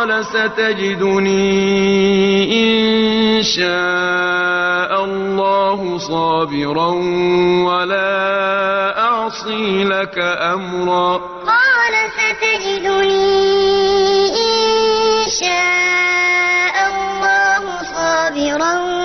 قال ستجدني إن شاء الله صابرا ولا أعصي لك أمرا. قال ستجدني إن شاء الله صابرا